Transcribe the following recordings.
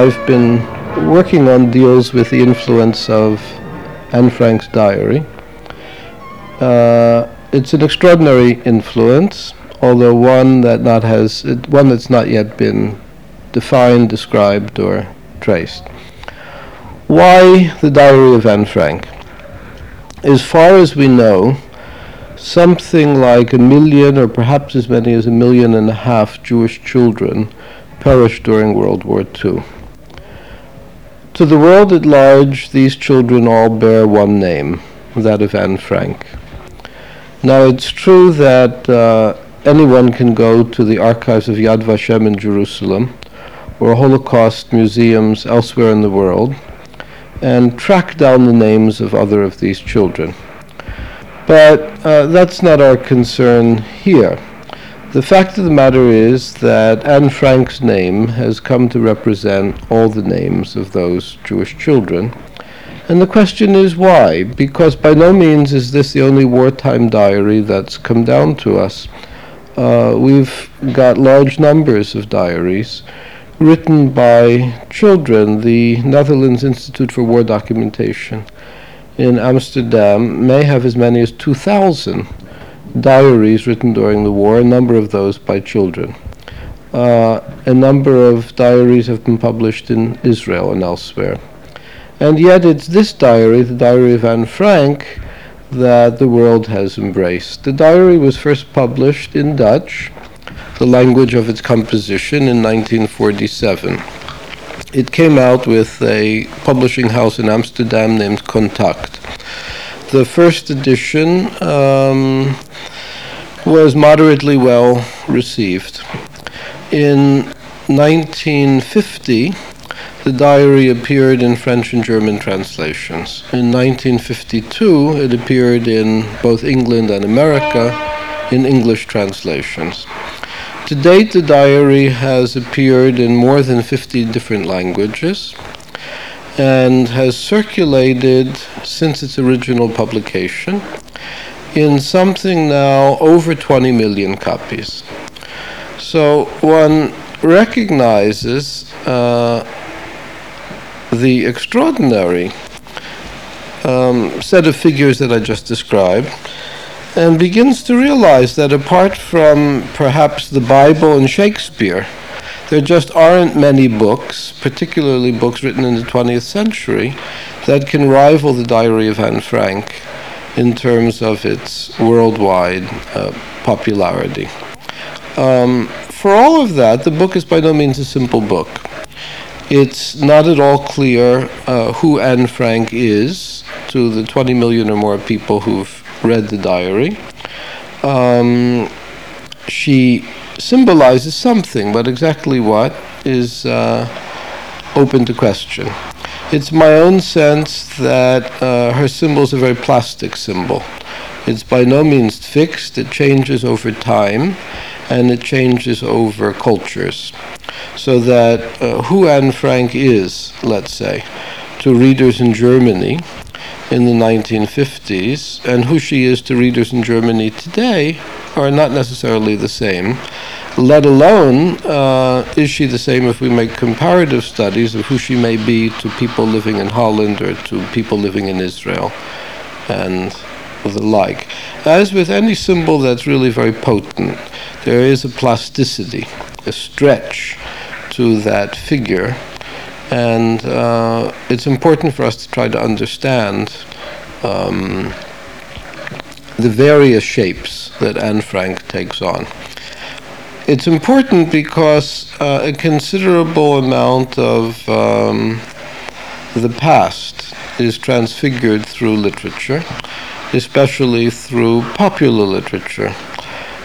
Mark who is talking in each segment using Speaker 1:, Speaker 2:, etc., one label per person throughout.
Speaker 1: I've been working on deals with the influence of Anne Frank's diary. Uh, it's an extraordinary influence, although one that not has one that's not yet been defined, described, or traced. Why the Diary of Anne Frank? As far as we know, something like a million, or perhaps as many as a million and a half Jewish children perished during World War II. To the world at large, these children all bear one name, that of Anne Frank. Now, it's true that uh, anyone can go to the archives of Yad Vashem in Jerusalem or Holocaust museums elsewhere in the world and track down the names of other of these children. But uh, that's not our concern here. The fact of the matter is that Anne Frank's name has come to represent all the names of those Jewish children. And the question is why? Because by no means is this the only wartime diary that's come down to us. Uh, we've got large numbers of diaries written by children. The Netherlands Institute for War Documentation in Amsterdam may have as many as 2,000 diaries written during the war, a number of those by children. Uh, a number of diaries have been published in Israel and elsewhere. And yet it's this diary, the diary of Anne Frank, that the world has embraced. The diary was first published in Dutch, the language of its composition, in 1947. It came out with a publishing house in Amsterdam named Contact. The first edition um, was moderately well received. In 1950, the diary appeared in French and German translations. In 1952, it appeared in both England and America in English translations. To date, the diary has appeared in more than 50 different languages and has circulated since its original publication in something now over 20 million copies. So one recognizes uh, the extraordinary um, set of figures that I just described and begins to realize that apart from perhaps the Bible and Shakespeare, there just aren't many books, particularly books written in the 20th century, that can rival the Diary of Anne Frank in terms of its worldwide uh, popularity. Um, for all of that, the book is by no means a simple book. It's not at all clear uh, who Anne Frank is to the 20 million or more people who've read the diary. Um, she symbolizes something, but exactly what is uh, open to question. It's my own sense that uh, her symbol is a very plastic symbol. It's by no means fixed, it changes over time and it changes over cultures. So that uh, who Anne Frank is, let's say, to readers in Germany in the 1950s and who she is to readers in Germany today are not necessarily the same. Let alone, uh, is she the same if we make comparative studies of who she may be to people living in Holland or to people living in Israel and the like. As with any symbol that's really very potent, there is a plasticity, a stretch to that figure and uh, it's important for us to try to understand um, the various shapes that Anne Frank takes on. It's important because uh, a considerable amount of um, the past is transfigured through literature, especially through popular literature.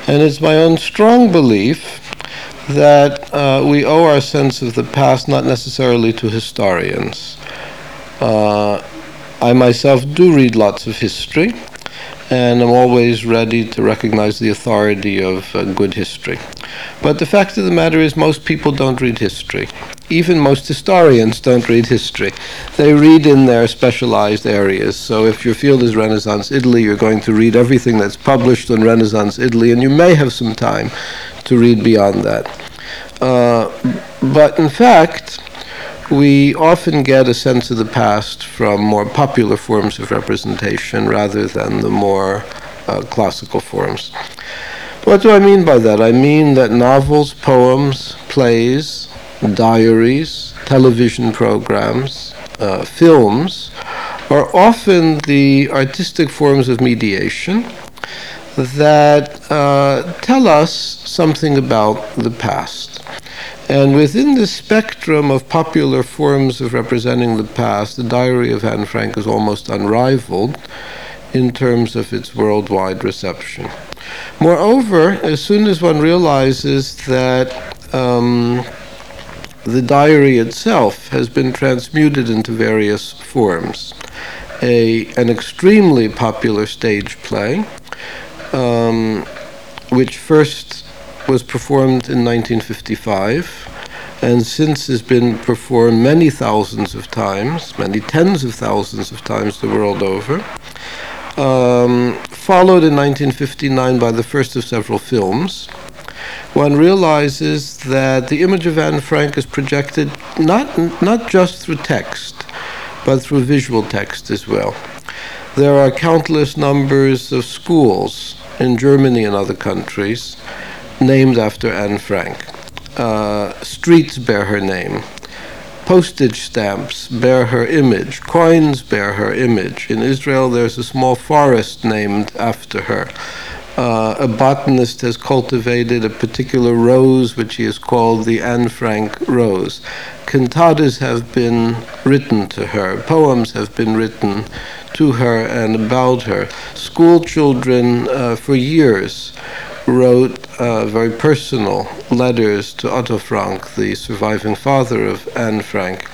Speaker 1: And it's my own strong belief that uh, we owe our sense of the past not necessarily to historians. Uh, I myself do read lots of history, and I'm always ready to recognize the authority of uh, good history. But the fact of the matter is, most people don't read history. Even most historians don't read history. They read in their specialized areas. So if your field is Renaissance Italy, you're going to read everything that's published on Renaissance Italy, and you may have some time to read beyond that. Uh, but in fact, we often get a sense of the past from more popular forms of representation rather than the more uh, classical forms. What do I mean by that? I mean that novels, poems, plays, diaries, television programs, uh, films are often the artistic forms of mediation that uh, tell us something about the past. And within the spectrum of popular forms of representing the past, the Diary of Anne Frank is almost unrivaled in terms of its worldwide reception. Moreover, as soon as one realizes that um, the diary itself has been transmuted into various forms, a, an extremely popular stage play, um, which first was performed in 1955 and since has been performed many thousands of times, many tens of thousands of times the world over. Um, followed in 1959 by the first of several films. One realizes that the image of Anne Frank is projected not, not just through text, but through visual text as well. There are countless numbers of schools in Germany and other countries named after Anne Frank. Uh, streets bear her name. Postage stamps bear her image. Coins bear her image. In Israel, there's a small forest named after her. Uh, a botanist has cultivated a particular rose which he has called the Anne Frank rose. Cantatas have been written to her, poems have been written to her and about her. School children uh, for years wrote uh, very personal letters to Otto Frank, the surviving father of Anne Frank,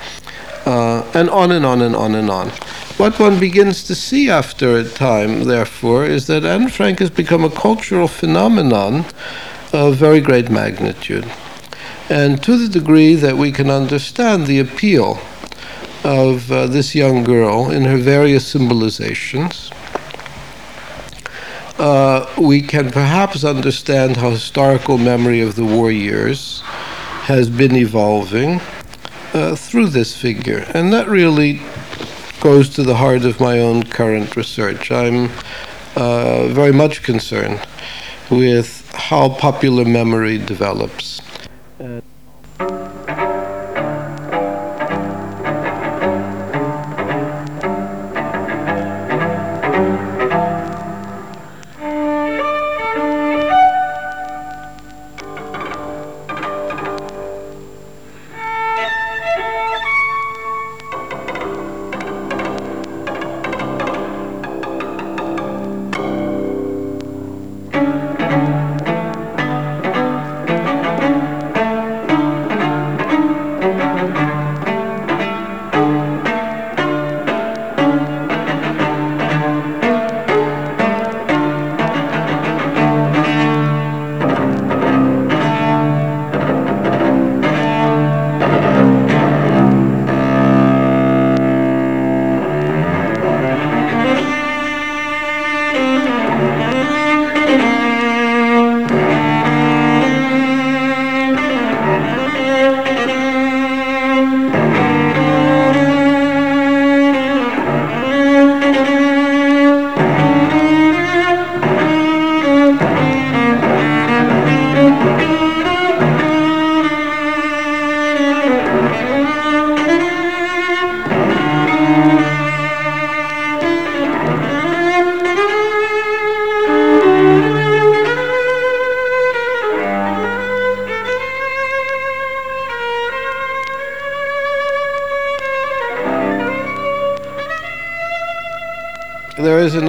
Speaker 1: uh, and on and on and on and on. What one begins to see after a time, therefore, is that Anne Frank has become a cultural phenomenon of very great magnitude. And to the degree that we can understand the appeal of uh, this young girl in her various symbolizations, uh, we can perhaps understand how historical memory of the war years has been evolving uh, through this figure. And that really goes to the heart of my own current research. I'm uh, very much concerned with how popular memory develops.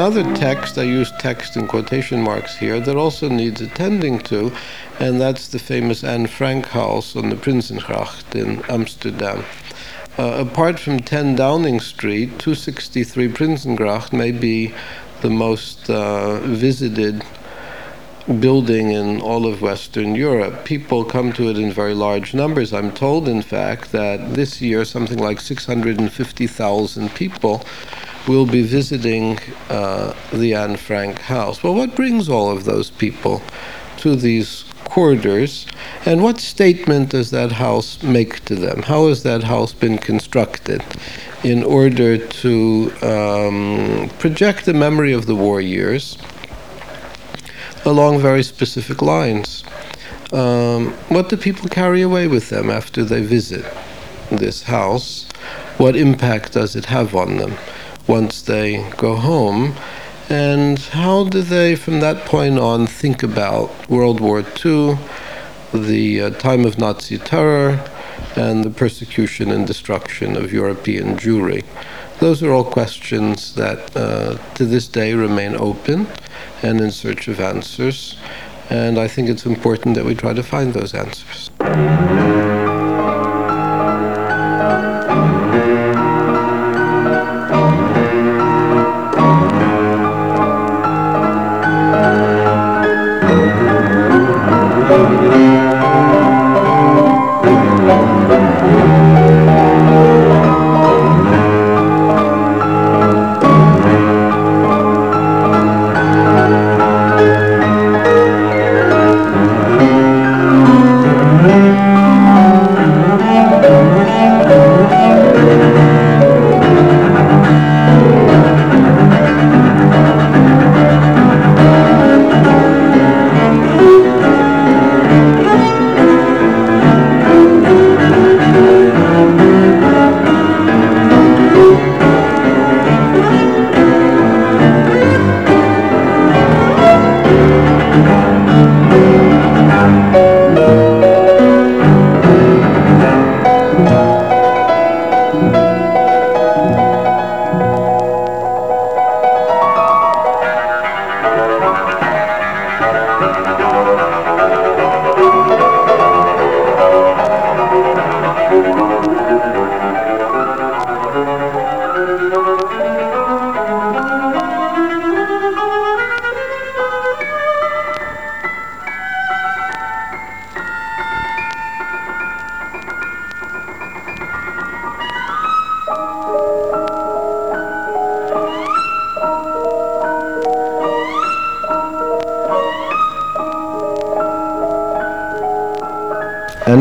Speaker 1: Another text, I use text in quotation marks here, that also needs attending to, and that's the famous Anne Frank house on the Prinsengracht in Amsterdam. Uh, apart from 10 Downing Street, 263 Prinsengracht may be the most uh, visited building in all of Western Europe. People come to it in very large numbers. I'm told, in fact, that this year something like 650,000 people will be visiting uh, the Anne Frank house. Well, what brings all of those people to these corridors, and what statement does that house make to them? How has that house been constructed in order to um, project the memory of the war years along very specific lines? Um, what do people carry away with them after they visit this house? What impact does it have on them once they go home? And how do they, from that point on, think about World War II, the uh, time of Nazi terror, and the persecution and destruction of European Jewry? Those are all questions that uh, to this day remain open and in search of answers. And I think it's important that we try to find those answers.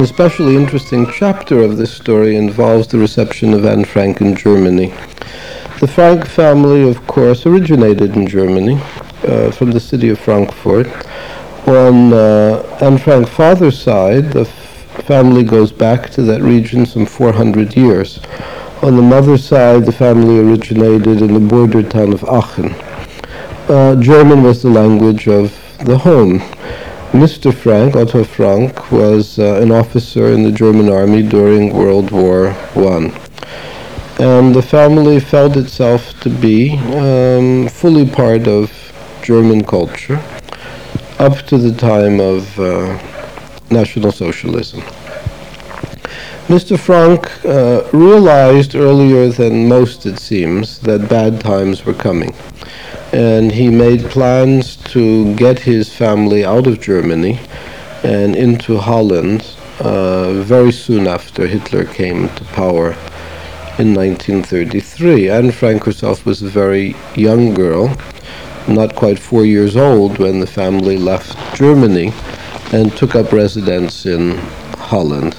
Speaker 1: An especially interesting chapter of this story involves the reception of Anne Frank in Germany. The Frank family, of course, originated in Germany, uh, from the city of Frankfurt. On uh, Anne Frank's father's side, the family goes back to that region some 400 years. On the mother's side, the family originated in the border town of Aachen. Uh, German was the language of the home. Mr. Frank, Otto Frank, was uh, an officer in the German army during World War I. And the family felt itself to be um, fully part of German culture up to the time of uh, National Socialism. Mr. Frank uh, realized earlier than most, it seems, that bad times were coming and he made plans to get his family out of Germany and into Holland uh, very soon after Hitler came to power in 1933. Anne Frank herself was a very young girl, not quite four years old, when the family left Germany and took up residence in Holland.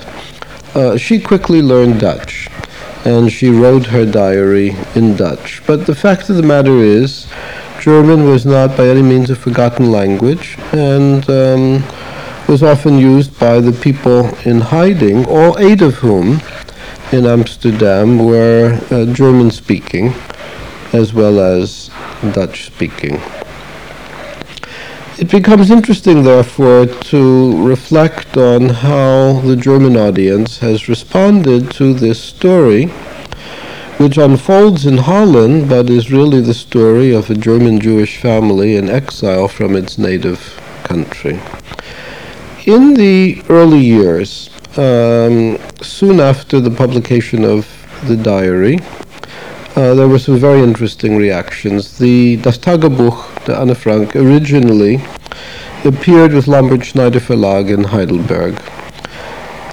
Speaker 1: Uh, she quickly learned Dutch and she wrote her diary in Dutch. But the fact of the matter is, German was not by any means a forgotten language and um, was often used by the people in hiding, all eight of whom in Amsterdam were uh, German speaking as well as Dutch speaking. It becomes interesting, therefore, to reflect on how the German audience has responded to this story which unfolds in Holland but is really the story of a German Jewish family in exile from its native country. In the early years, um, soon after the publication of the diary, uh, there were some very interesting reactions. The Das Tagebuch, the Anne Frank, originally appeared with Lambert Schneider Verlag in Heidelberg.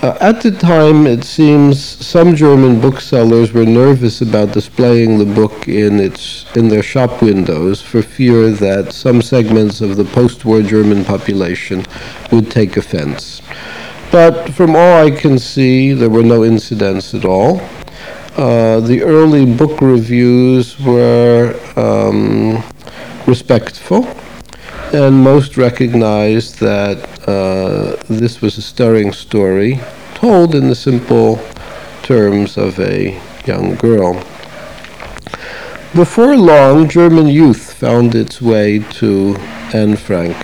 Speaker 1: Uh, at the time, it seems some German booksellers were nervous about displaying the book in its in their shop windows for fear that some segments of the post-war German population would take offense. But from all I can see, there were no incidents at all. Uh, the early book reviews were um, respectful, and most recognized that uh, this was a stirring story told in the simple terms of a young girl. Before long, German youth found its way to Anne Frank.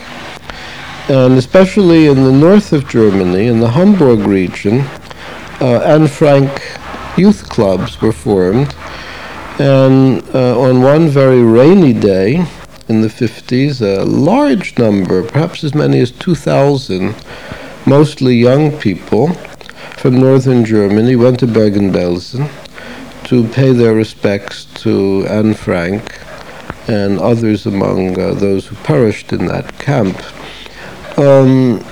Speaker 1: And especially in the north of Germany, in the Hamburg region, uh, Anne Frank youth clubs were formed. And uh, on one very rainy day in the 50s, a large number, perhaps as many as 2,000, mostly young people from northern Germany, went to Bergen-Belsen to pay their respects to Anne Frank and others among uh, those who perished in that camp. Um,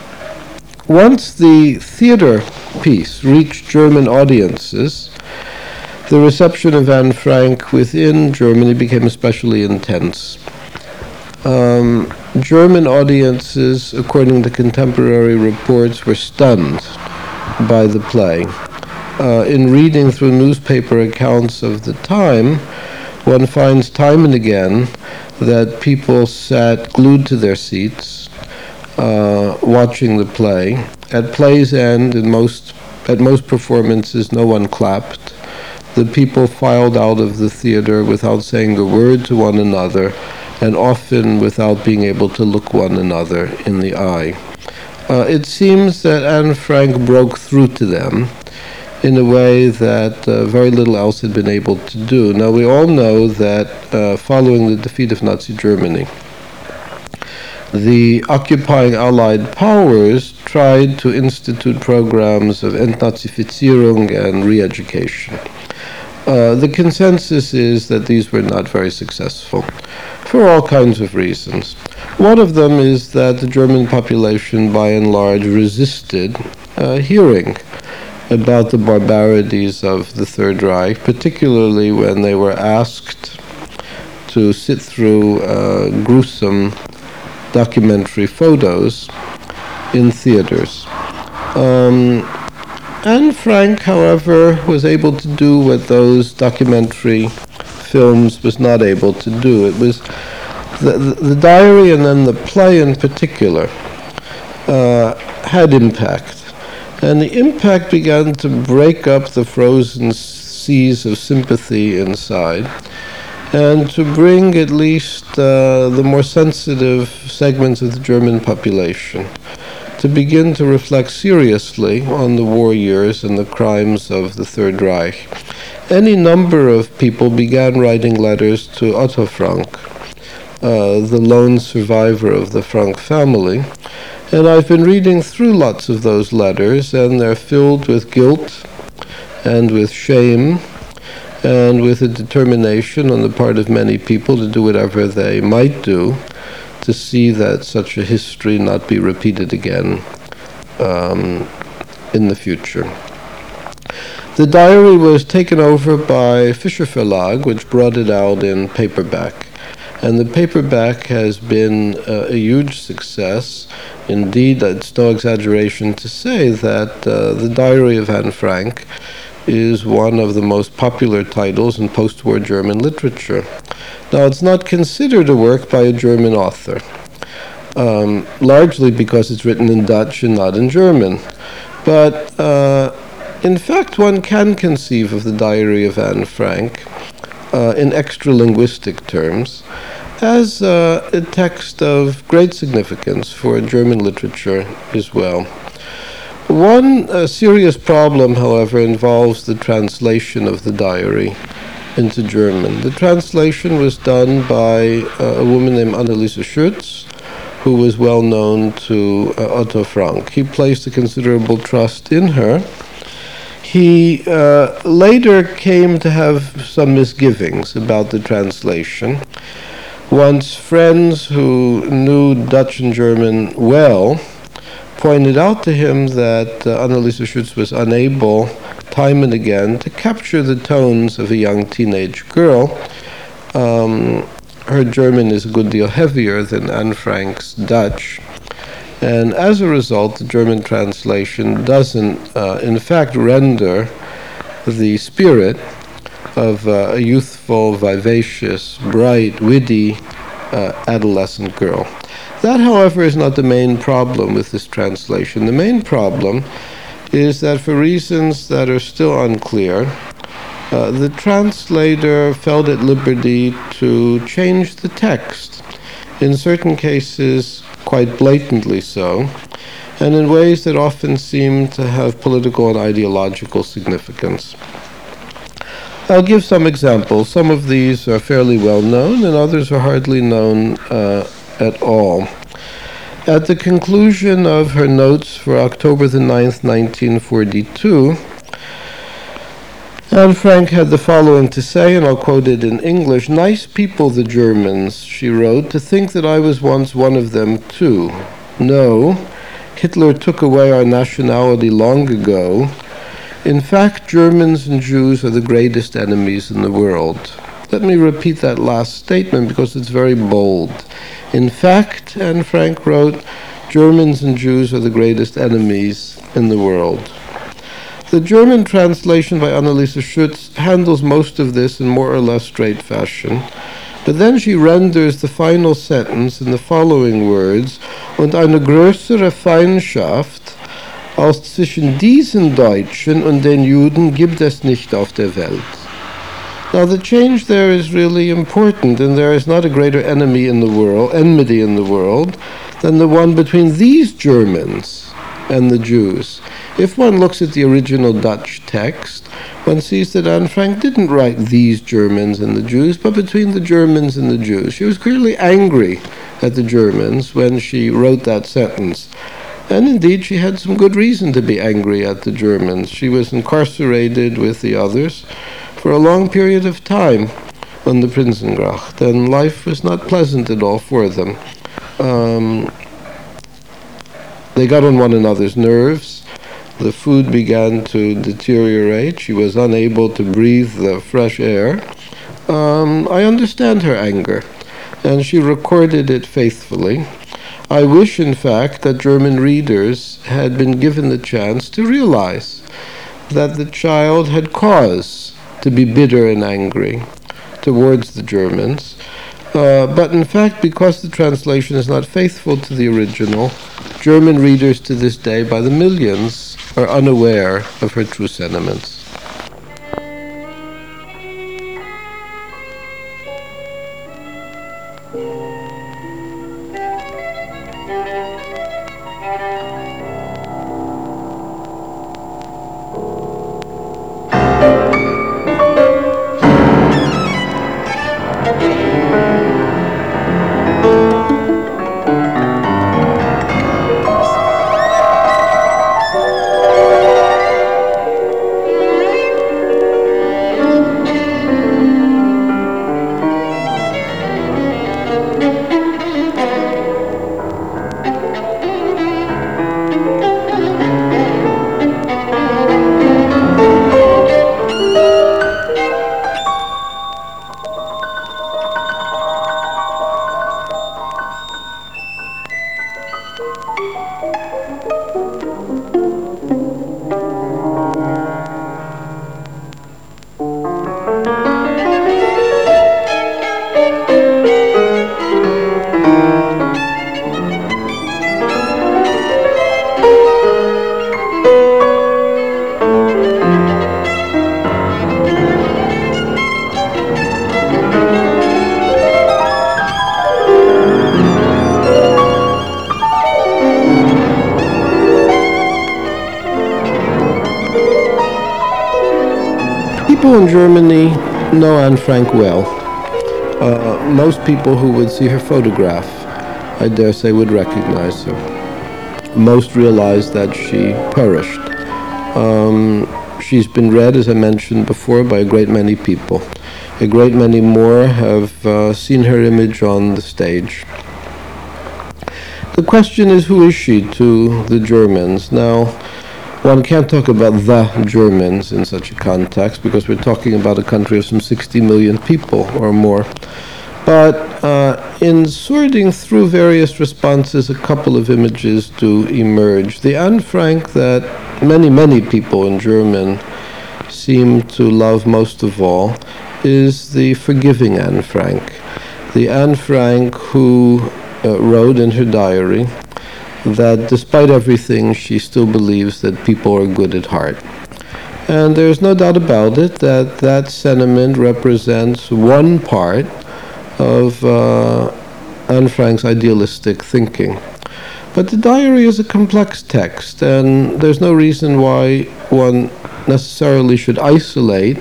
Speaker 1: once the theater piece reached German audiences, the reception of Anne Frank within Germany became especially intense. Um, German audiences, according to contemporary reports, were stunned by the play. Uh, in reading through newspaper accounts of the time, one finds time and again that people sat glued to their seats uh, watching the play. At play's end, in most at most performances, no one clapped. The people filed out of the theater without saying a word to one another, and often without being able to look one another in the eye. Uh, it seems that Anne Frank broke through to them in a way that uh, very little else had been able to do. Now, we all know that uh, following the defeat of Nazi Germany, the occupying Allied powers tried to institute programs of Entnazifizierung and re education. Uh, the consensus is that these were not very successful for all kinds of reasons. One of them is that the German population, by and large, resisted uh, hearing about the barbarities of the Third Reich, particularly when they were asked to sit through uh, gruesome documentary photos in theaters. Um, Anne Frank, however, was able to do what those documentary films was not able to do. It was the, the, the diary and then the play in particular uh, had impact. And the impact began to break up the frozen seas of sympathy inside and to bring at least uh, the more sensitive segments of the German population to begin to reflect seriously on the war years and the crimes of the Third Reich. Any number of people began writing letters to Otto Frank, uh, the lone survivor of the Frank family, and I've been reading through lots of those letters, and they're filled with guilt and with shame and with a determination on the part of many people to do whatever they might do to see that such a history not be repeated again um, in the future. The diary was taken over by Fischer Verlag, which brought it out in paperback. And the paperback has been uh, a huge success. Indeed, it's no exaggeration to say that uh, the Diary of Anne Frank is one of the most popular titles in post war German literature. Now, it's not considered a work by a German author, um, largely because it's written in Dutch and not in German. But uh, in fact, one can conceive of the Diary of Anne Frank uh, in extra linguistic terms as uh, a text of great significance for German literature as well. One uh, serious problem, however, involves the translation of the diary into German. The translation was done by uh, a woman named Anneliese Schütz, who was well known to uh, Otto Frank. He placed a considerable trust in her. He uh, later came to have some misgivings about the translation. Once friends who knew Dutch and German well pointed out to him that uh, Anneliese Schütz was unable, time and again, to capture the tones of a young teenage girl. Um, her German is a good deal heavier than Anne Frank's Dutch. And as a result, the German translation doesn't, uh, in fact, render the spirit of uh, a youthful, vivacious, bright, witty uh, adolescent girl. That, however, is not the main problem with this translation. The main problem is that for reasons that are still unclear, uh, the translator felt at liberty to change the text, in certain cases, quite blatantly so, and in ways that often seem to have political and ideological significance. I'll give some examples. Some of these are fairly well known, and others are hardly known uh, at all. At the conclusion of her notes for October the 9th, 1942, Anne Frank had the following to say, and I'll quote it in English Nice people, the Germans, she wrote, to think that I was once one of them too. No, Hitler took away our nationality long ago. In fact, Germans and Jews are the greatest enemies in the world. Let me repeat that last statement because it's very bold. In fact, Anne Frank wrote, Germans and Jews are the greatest enemies in the world. The German translation by Anneliese Schütz handles most of this in more or less straight fashion, but then she renders the final sentence in the following words, und eine größere Feindschaft als zwischen diesen Deutschen und den Juden gibt es nicht auf der Welt. Now the change there is really important, and there is not a greater enemy in the world, enmity in the world, than the one between these Germans and the Jews. If one looks at the original Dutch text, one sees that Anne Frank didn't write these Germans and the Jews, but between the Germans and the Jews. She was clearly angry at the Germans when she wrote that sentence. And indeed, she had some good reason to be angry at the Germans. She was incarcerated with the others for a long period of time on the Prinsengracht, and life was not pleasant at all for them. Um, they got on one another's nerves. The food began to deteriorate. She was unable to breathe the fresh air. Um, I understand her anger, and she recorded it faithfully. I wish, in fact, that German readers had been given the chance to realize that the child had cause to be bitter and angry towards the Germans. Uh, but in fact, because the translation is not faithful to the original, German readers to this day, by the millions, are unaware of her true sentiments. In Germany know Anne Frank well. Uh, most people who would see her photograph, I dare say, would recognize her. Most realize that she perished. Um, she's been read, as I mentioned before, by a great many people. A great many more have uh, seen her image on the stage. the question is, who is she to the Germans? Now, one can't talk about the Germans in such a context because we're talking about a country of some 60 million people or more. But uh, in sorting through various responses, a couple of images do emerge. The Anne Frank that many, many people in German seem to love most of all is the forgiving Anne Frank. The Anne Frank who uh, wrote in her diary that despite everything, she still believes that people are good at heart. And there's no doubt about it that that sentiment represents one part of uh, Anne Frank's idealistic thinking. But the diary is a complex text, and there's no reason why one necessarily should isolate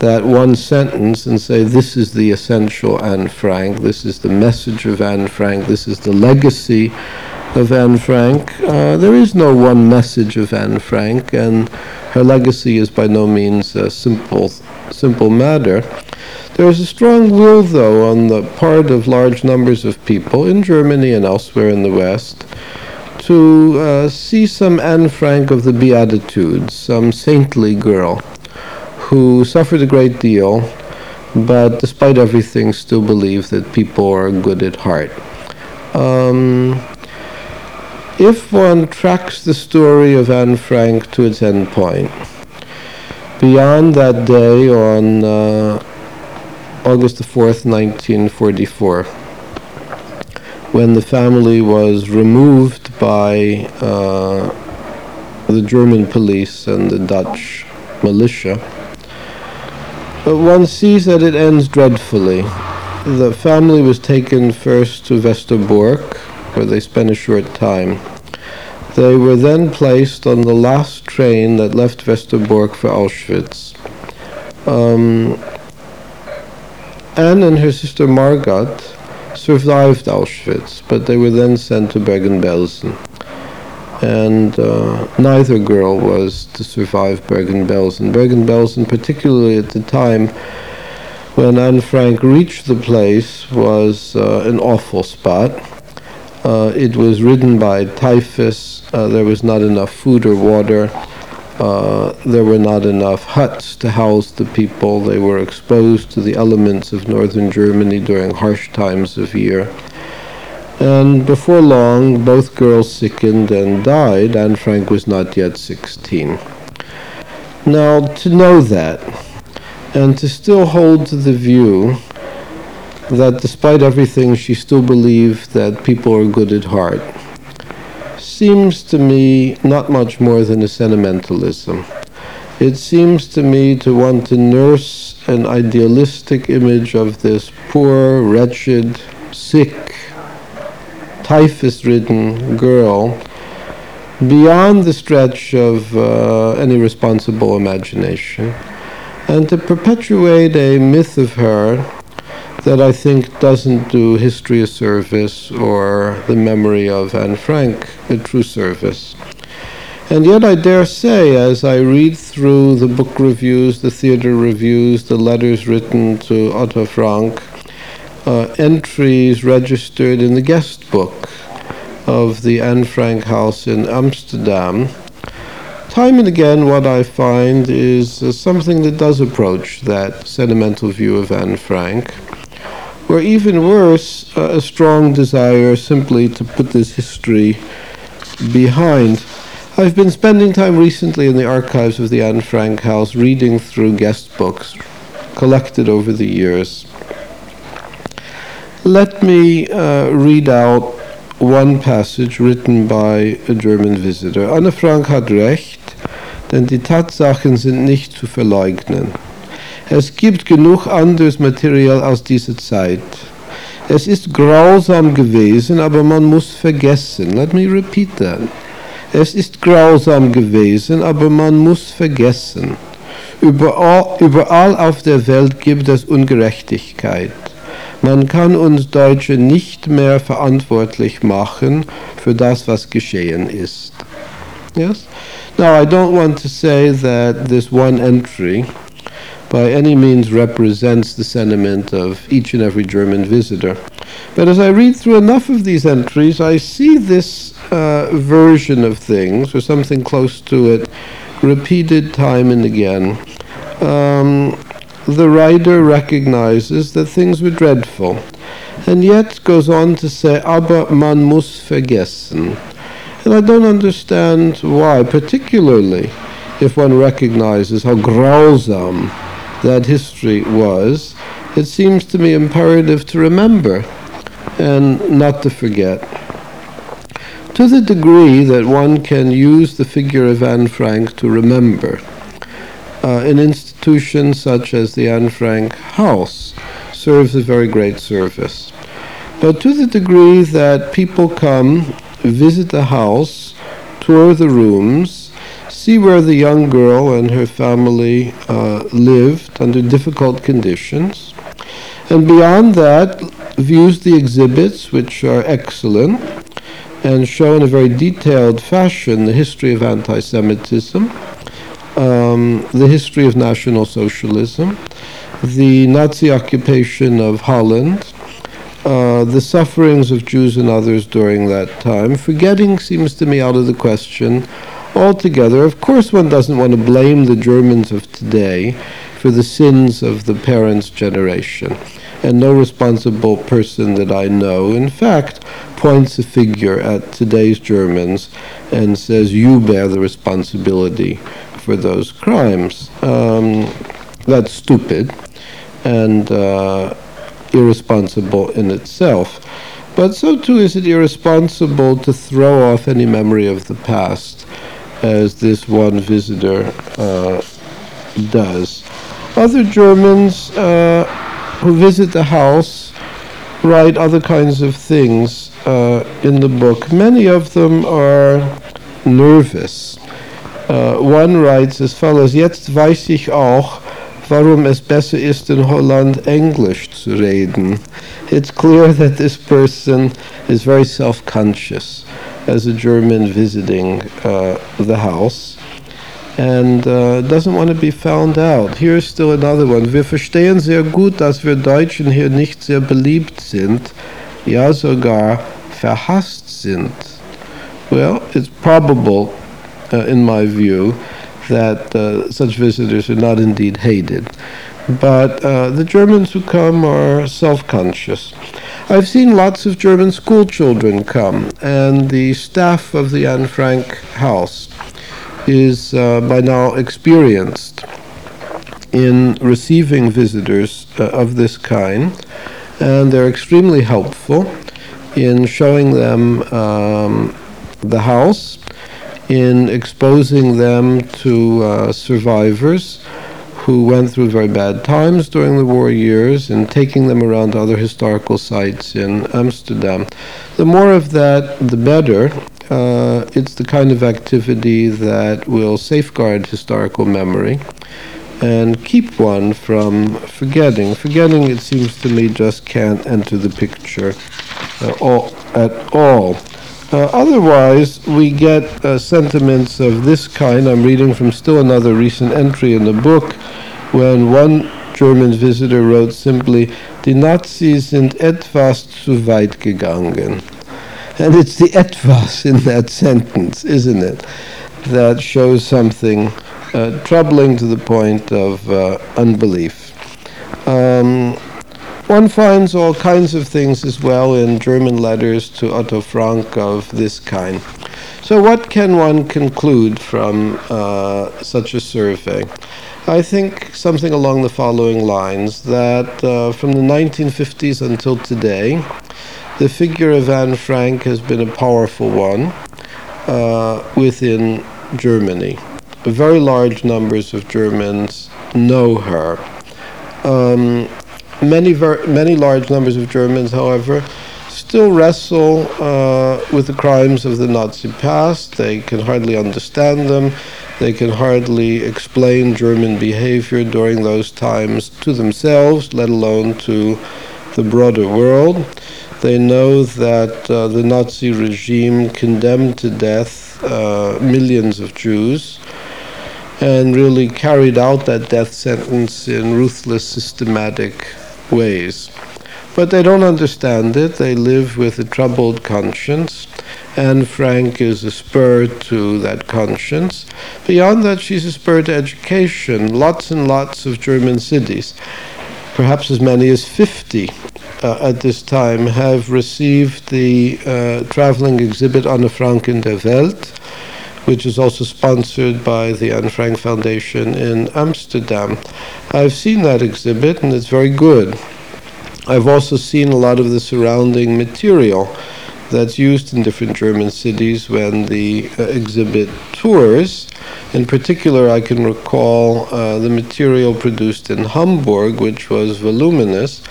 Speaker 1: that one sentence and say, this is the essential Anne Frank, this is the message of Anne Frank, this is the legacy of Anne Frank. Uh, there is no one message of Anne Frank, and her legacy is by no means a simple, simple matter. There is a strong will, though, on the part of large numbers of people in Germany and elsewhere in the West to uh, see some Anne Frank of the Beatitudes, some saintly girl who suffered a great deal, but despite everything still believes that people are good at heart. Um, if one tracks the story of Anne Frank to its end point, beyond that day on uh, August the 4th, 1944, when the family was removed by uh, the German police and the Dutch militia, but one sees that it ends dreadfully. The family was taken first to Westerbork, where they spent a short time. They were then placed on the last train that left Westerbork for Auschwitz. Um, Anne and her sister Margot survived Auschwitz, but they were then sent to Bergen-Belsen. And uh, neither girl was to survive Bergen-Belsen. Bergen-Belsen, particularly at the time when Anne Frank reached the place, was uh, an awful spot. Uh, it was ridden by typhus. Uh, there was not enough food or water. Uh, there were not enough huts to house the people. They were exposed to the elements of northern Germany during harsh times of year. And before long, both girls sickened and died. Anne Frank was not yet 16. Now, to know that, and to still hold to the view that despite everything, she still believed that people are good at heart. Seems to me not much more than a sentimentalism. It seems to me to want to nurse an idealistic image of this poor, wretched, sick, typhus ridden girl beyond the stretch of uh, any responsible imagination and to perpetuate a myth of her that I think doesn't do history a service or the memory of Anne Frank a true service. And yet, I dare say, as I read through the book reviews, the theater reviews, the letters written to Otto Frank, uh, entries registered in the guest book of the Anne Frank House in Amsterdam, time and again what I find is uh, something that does approach that sentimental view of Anne Frank or even worse, uh, a strong desire simply to put this history behind. I've been spending time recently in the archives of the Anne Frank House reading through guest books collected over the years. Let me uh, read out one passage written by a German visitor. Anne Frank hat recht, denn die Tatsachen sind nicht zu verleugnen. Es gibt genug anderes Material aus dieser Zeit. Es ist grausam gewesen, aber man muss vergessen. Let me repeat that. Es ist grausam gewesen, aber man muss vergessen. Überall, überall auf der Welt gibt es Ungerechtigkeit. Man kann uns Deutsche nicht mehr verantwortlich machen für das, was geschehen ist. Yes? Now, I don't want to say that this one entry by any means represents the sentiment of each and every German visitor. But as I read through enough of these entries, I see this uh, version of things, or something close to it, repeated time and again. Um, the writer recognizes that things were dreadful, and yet goes on to say, aber man muss vergessen. And I don't understand why, particularly if one recognizes how grausam that history was, it seems to me imperative to remember and not to forget. To the degree that one can use the figure of Anne Frank to remember, uh, an institution such as the Anne Frank House serves a very great service. But to the degree that people come, visit the house, tour the rooms, see where the young girl and her family uh, lived under difficult conditions, and beyond that, views the exhibits, which are excellent, and show in a very detailed fashion the history of anti Semitism, um, the history of National Socialism, the Nazi occupation of Holland, uh, the sufferings of Jews and others during that time. Forgetting seems to me out of the question altogether. Of course, one doesn't want to blame the Germans of today for the sins of the parents' generation. And no responsible person that I know, in fact, points a figure at today's Germans and says, You bear the responsibility for those crimes. Um, that's stupid and uh, irresponsible in itself. But so too is it irresponsible to throw off any memory of the past, as this one visitor uh, does. Other Germans uh, who visit the house write other kinds of things uh, in the book. Many of them are nervous. Uh, one writes as follows: Jetzt weiß ich auch, warum es besser ist, in Holland Englisch zu reden. It's clear that this person is very self-conscious as a German visiting uh, the house and uh, doesn't want to be found out. Here's still another one. Wir verstehen sehr gut, dass wir Deutschen hier nicht sehr beliebt sind, ja sogar verhasst sind. Well, it's probable, uh, in my view, that uh, such visitors are not indeed hated. But uh, the Germans who come are self conscious. I've seen lots of German school children come, and the staff of the Anne Frank house is uh, by now experienced in receiving visitors uh, of this kind, and they're extremely helpful in showing them um, the house, in exposing them to uh, survivors who went through very bad times during the war years and taking them around to other historical sites in Amsterdam. The more of that, the better. Uh, it's the kind of activity that will safeguard historical memory and keep one from forgetting. Forgetting, it seems to me, just can't enter the picture uh, all, at all. Uh, otherwise, we get uh, sentiments of this kind. I'm reading from still another recent entry in the book when one German visitor wrote simply, Die Nazis sind etwas zu weit gegangen. And it's the etwas in that sentence, isn't it, that shows something uh, troubling to the point of uh, unbelief. Um, one finds all kinds of things as well in German letters to Otto Frank of this kind. So, what can one conclude from uh, such a survey? I think something along the following lines that uh, from the 1950s until today, the figure of Anne Frank has been a powerful one uh, within Germany. Very large numbers of Germans know her. Um, many, ver- many large numbers of Germans, however, still wrestle uh, with the crimes of the Nazi past. They can hardly understand them. They can hardly explain German behavior during those times to themselves, let alone to the broader world. They know that uh, the Nazi regime condemned to death uh, millions of Jews and really carried out that death sentence in ruthless, systematic ways. but they don't understand it. They live with a troubled conscience. Anne Frank is a spur to that conscience. Beyond that, she's a spur to education. Lots and lots of German cities, perhaps as many as 50 uh, at this time, have received the uh, traveling exhibit Anne Frank in der Welt which is also sponsored by the Anne Frank Foundation in Amsterdam. I've seen that exhibit and it's very good. I've also seen a lot of the surrounding material that's used in different German cities when the uh, exhibit tours. In particular, I can recall uh, the material produced in Hamburg, which was voluminous.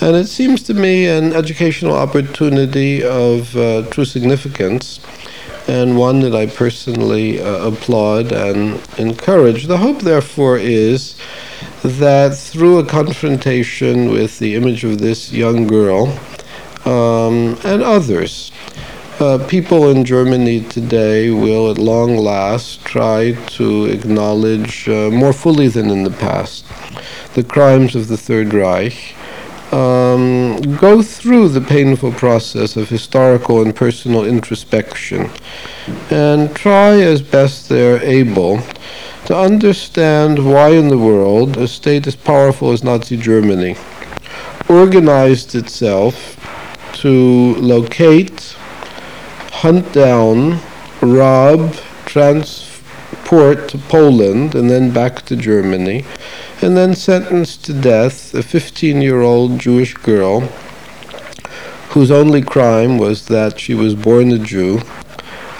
Speaker 1: And it seems to me an educational opportunity of uh, true significance and one that I personally uh, applaud and encourage. The hope, therefore, is that through a confrontation with the image of this young girl um, and others, uh, people in Germany today will at long last try to acknowledge uh, more fully than in the past the crimes of the Third Reich um, go through the painful process of historical and personal introspection and try as best they're able to understand why in the world a state as powerful as Nazi Germany organized itself to locate, hunt down, rob, transport to Poland, and then back to Germany and then sentenced to death a 15 year old Jewish girl whose only crime was that she was born a Jew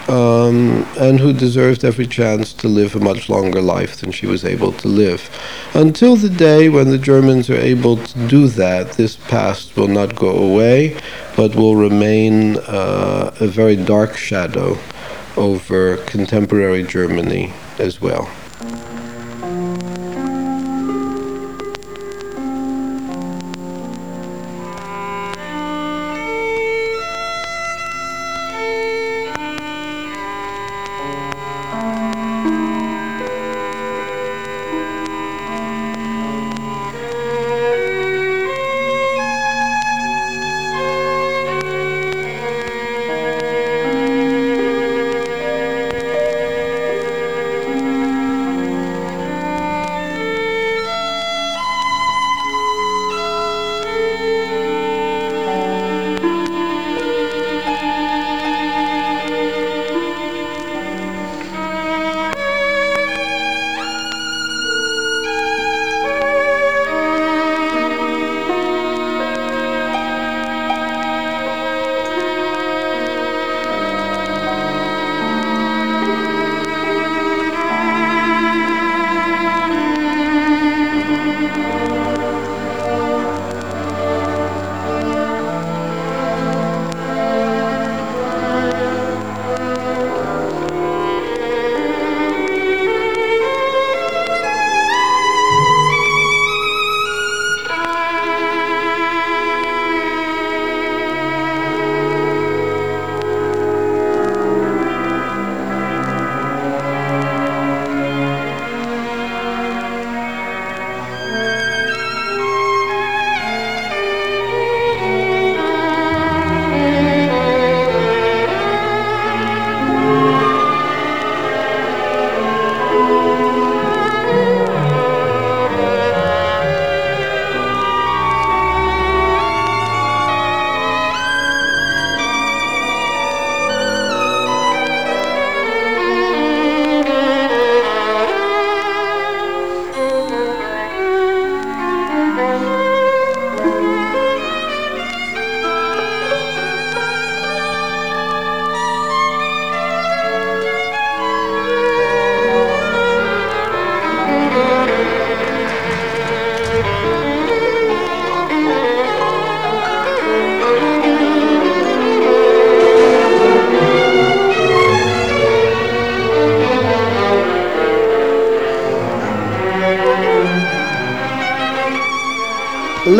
Speaker 1: um, and who deserved every chance to live a much longer life than she was able to live. Until the day when the Germans are able to do that, this past will not go away, but will remain uh, a very dark shadow over contemporary Germany as well.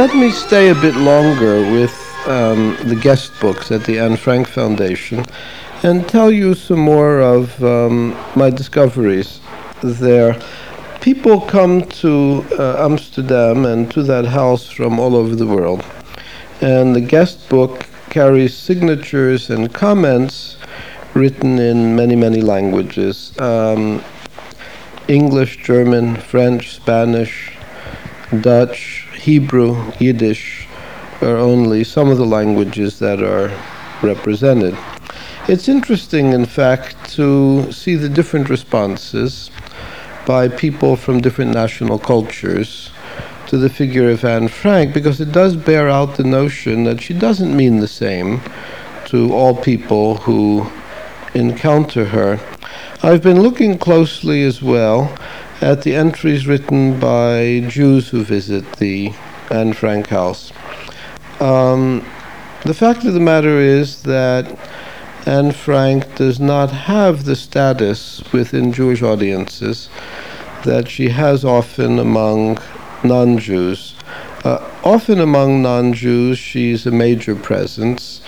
Speaker 1: Let me stay a bit longer with um, the guest books at the Anne Frank Foundation and tell you some more of um, my discoveries there. People come to uh, Amsterdam and to that house from all over the world. And the guest book carries signatures and comments written in many, many languages um, English, German, French, Spanish, Dutch, Hebrew, Yiddish are only some of the languages that are represented. It's interesting, in fact, to see the different responses by people from different national cultures to the figure of Anne Frank because it does bear out the notion that she doesn't mean the same to all people who encounter her. I've been looking closely as well at the entries written by Jews who visit the Anne Frank house. Um, the fact of the matter is that Anne Frank does not have the status within Jewish audiences that she has often among non Jews. Uh, often among non Jews, she's a major presence.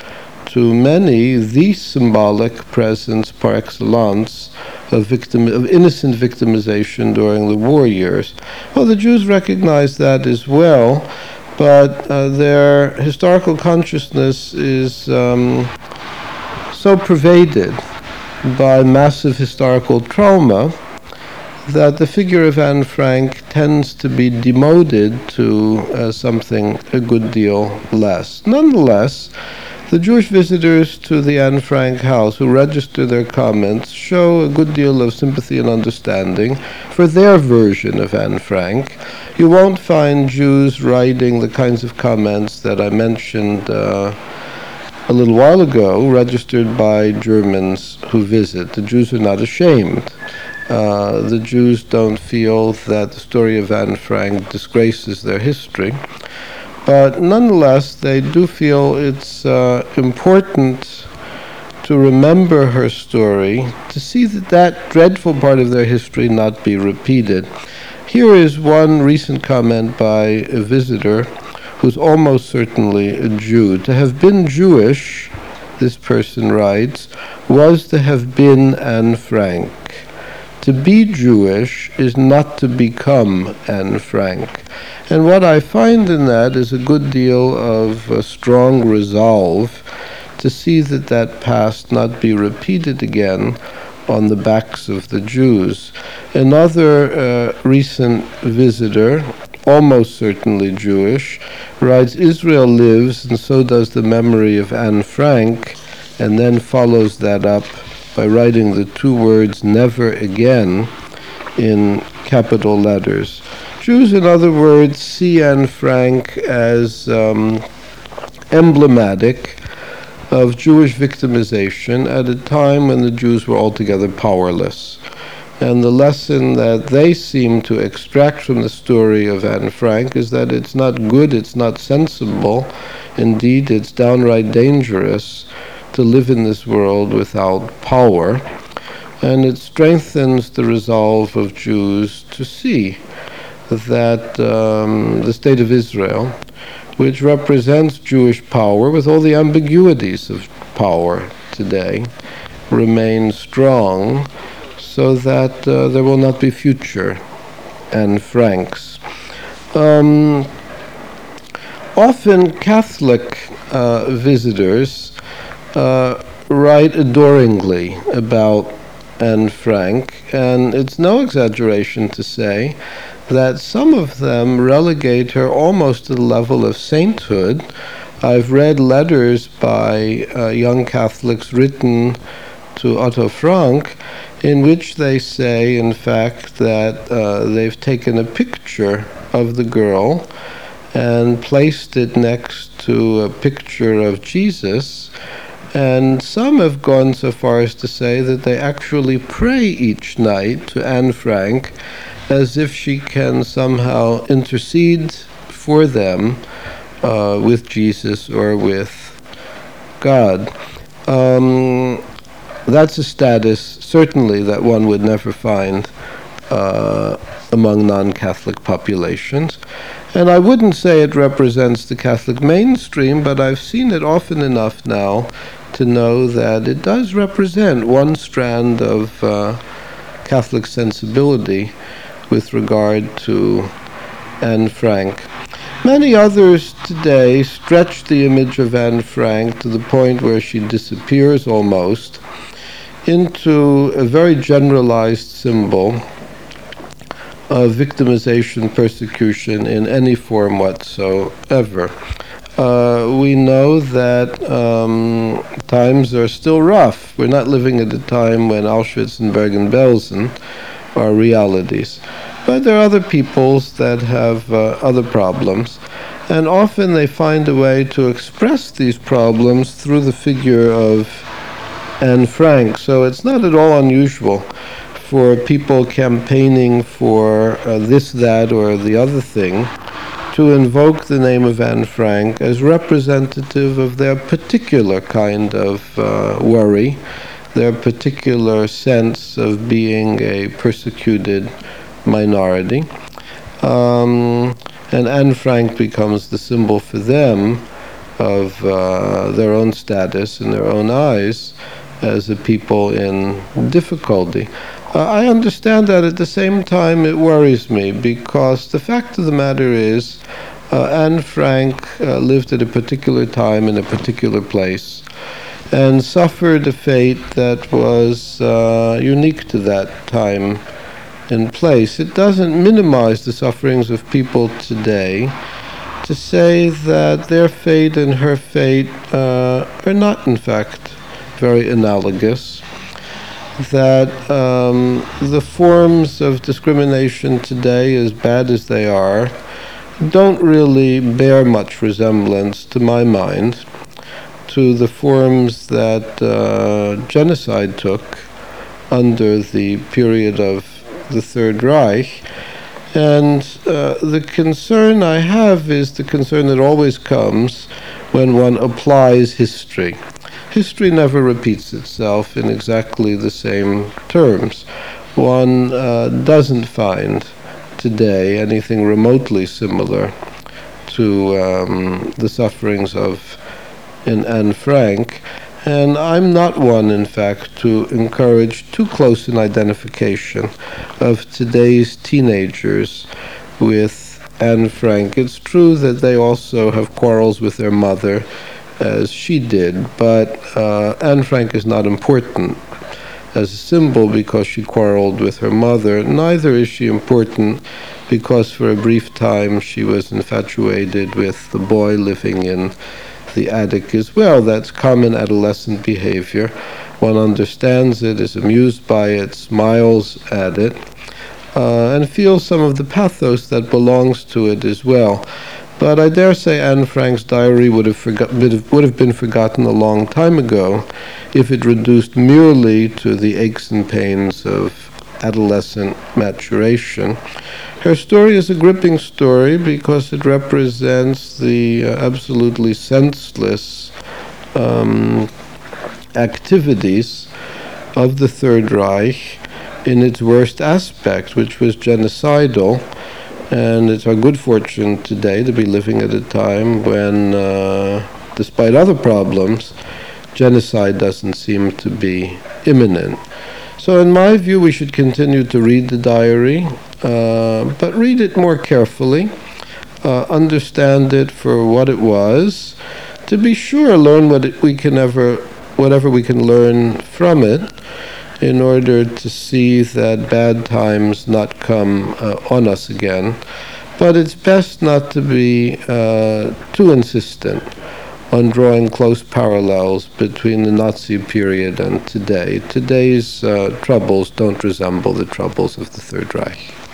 Speaker 1: To many, the symbolic presence par excellence of, victim, of innocent victimization during the war years. Well, the Jews recognize that as well, but uh, their historical consciousness is. Um, so pervaded by massive historical trauma that the figure of Anne Frank tends to be demoted to uh, something a good deal less. Nonetheless, the Jewish visitors to the Anne Frank house who register their comments show a good deal of sympathy and understanding for their version of Anne Frank. You won't find Jews writing the kinds of comments that I mentioned. Uh, a little while ago registered by Germans who visit. The Jews are not ashamed. Uh, the Jews don't feel that the story of Anne Frank disgraces their history. But nonetheless, they do feel it's uh, important to remember her story, to see that that dreadful part of their history not be repeated. Here is one recent comment by a visitor who's almost certainly a Jew. To have been Jewish, this person writes, was to have been Anne Frank. To be Jewish is not to become Anne Frank. And what I find in that is a good deal of strong resolve to see that that past not be repeated again on the backs of the Jews. Another uh, recent visitor, almost certainly Jewish, writes Israel lives, and so does the memory of Anne Frank, and then follows that up by writing the two words never again in capital letters. Jews, in other words, see Anne Frank as um, emblematic of Jewish victimization at a time when the Jews were altogether powerless. And the lesson that they seem to extract from the story of Anne Frank is that it's not good, it's not sensible, indeed, it's downright dangerous to live in this world without power. And it strengthens the resolve of Jews to see that um, the state of Israel, which represents Jewish power with all the ambiguities of power today, remains strong so that uh, there will not be future Anne Franks. Um, often Catholic uh, visitors uh, write adoringly about Anne Frank, and it's no exaggeration to say that some of them relegate her almost to the level of sainthood. I've read letters by uh, young Catholics written to Otto Frank in which they say, in fact, that uh, they've taken a picture of the girl and placed it next to a picture of Jesus. And some have gone so far as to say that they actually pray each night to Anne Frank as if she can somehow intercede for them uh, with Jesus or with God. Um, that's a status, certainly, that one would never find uh, among non Catholic populations. And I wouldn't say it represents the Catholic mainstream, but I've seen it often enough now to know that it does represent one strand of uh, Catholic sensibility with regard to Anne Frank. Many others today stretch the image of Anne Frank to the point where she disappears almost into a very generalized symbol of victimization, persecution in any form whatsoever. Uh, we know that um, times are still rough. We're not living at a time when Auschwitz and Bergen-Belsen are realities. But there are other peoples that have uh, other problems, and often they find a way to express these problems through the figure of Anne Frank. So it's not at all unusual for people campaigning for uh, this, that, or the other thing to invoke the name of Anne Frank as representative of their particular kind of uh, worry, their particular sense of being a persecuted minority. Um, and Anne Frank becomes the symbol for them of uh, their own status in their own eyes as a people in difficulty. Uh, I understand that at the same time it worries me because the fact of the matter is uh, Anne Frank uh, lived at a particular time in a particular place and suffered a fate that was uh, unique to that time and place. It doesn't minimize the sufferings of people today to say that their fate and her fate uh, are not, in fact, very analogous that um, the forms of discrimination today, as bad as they are, don't really bear much resemblance, to my mind, to the forms that uh, genocide took under the period of the Third Reich. And uh, the concern I have is the concern that always comes when one applies history history never repeats itself in exactly the same terms. One uh, doesn't find today anything remotely similar to um, the sufferings of Anne Frank. And I'm not one, in fact, to encourage too close an identification of today's teenagers with Anne Frank. It's true that they also have quarrels with their mother as she did, but uh, Anne Frank is not important as a symbol because she quarreled with her mother. Neither is she important because for a brief time she was infatuated with the boy living in the attic as well. That's common adolescent behavior. One understands it, is amused by it, smiles at it, uh, and feels some of the pathos that belongs to it as well. But I dare say Anne Frank's diary would have, forgot, would have been forgotten a long time ago if it reduced merely to the aches and pains of adolescent maturation. Her story is a gripping story because it represents the uh, absolutely senseless um, activities of the Third Reich in its worst aspect, which was genocidal and it's our good fortune today to be living at a time when, uh, despite other problems, genocide doesn't seem to be imminent. So, in my view, we should continue to read the diary, uh, but read it more carefully, uh, understand it for what it was, to be sure, learn what it, we can ever, whatever we can learn from it, in order to see that bad times not come uh, on us again. But it's best not to be uh, too insistent on drawing close parallels between the Nazi period and today. Today's uh, troubles don't resemble the troubles of the Third Reich.